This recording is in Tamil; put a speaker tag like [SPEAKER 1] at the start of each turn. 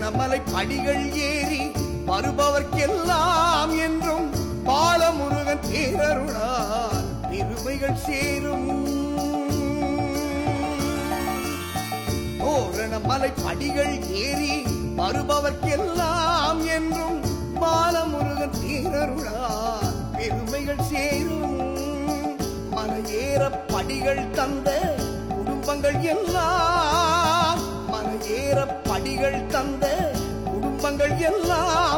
[SPEAKER 1] தோரணமலை படிகள் ஏறி வருபவர்க்கெல்லாம் என்றும் பாலமுருகன் பேரருளால் பெருமைகள் சேரும். தோரணமலை படிகள் ஏறி வருபவர்க்கெல்லாம் என்றும் பாலமுருகன் பேரருளால் பெருமைகள் சேரும். மலையேற படிகள் தந்த குடும்பங்கள் எல்லாம் ஆயிரம் படிகள் தந்த குடும்பங்கள் எல்லாம்